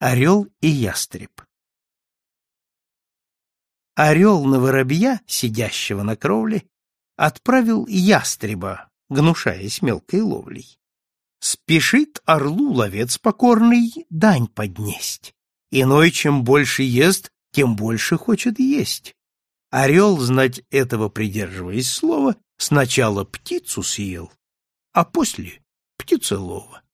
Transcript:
Орел и ястреб Орел на воробья, сидящего на кровле, отправил ястреба, гнушаясь мелкой ловлей. Спешит орлу ловец покорный дань поднесть. Иной, чем больше ест, тем больше хочет есть. Орел, знать этого придерживаясь слова, сначала птицу съел, а после птицелова.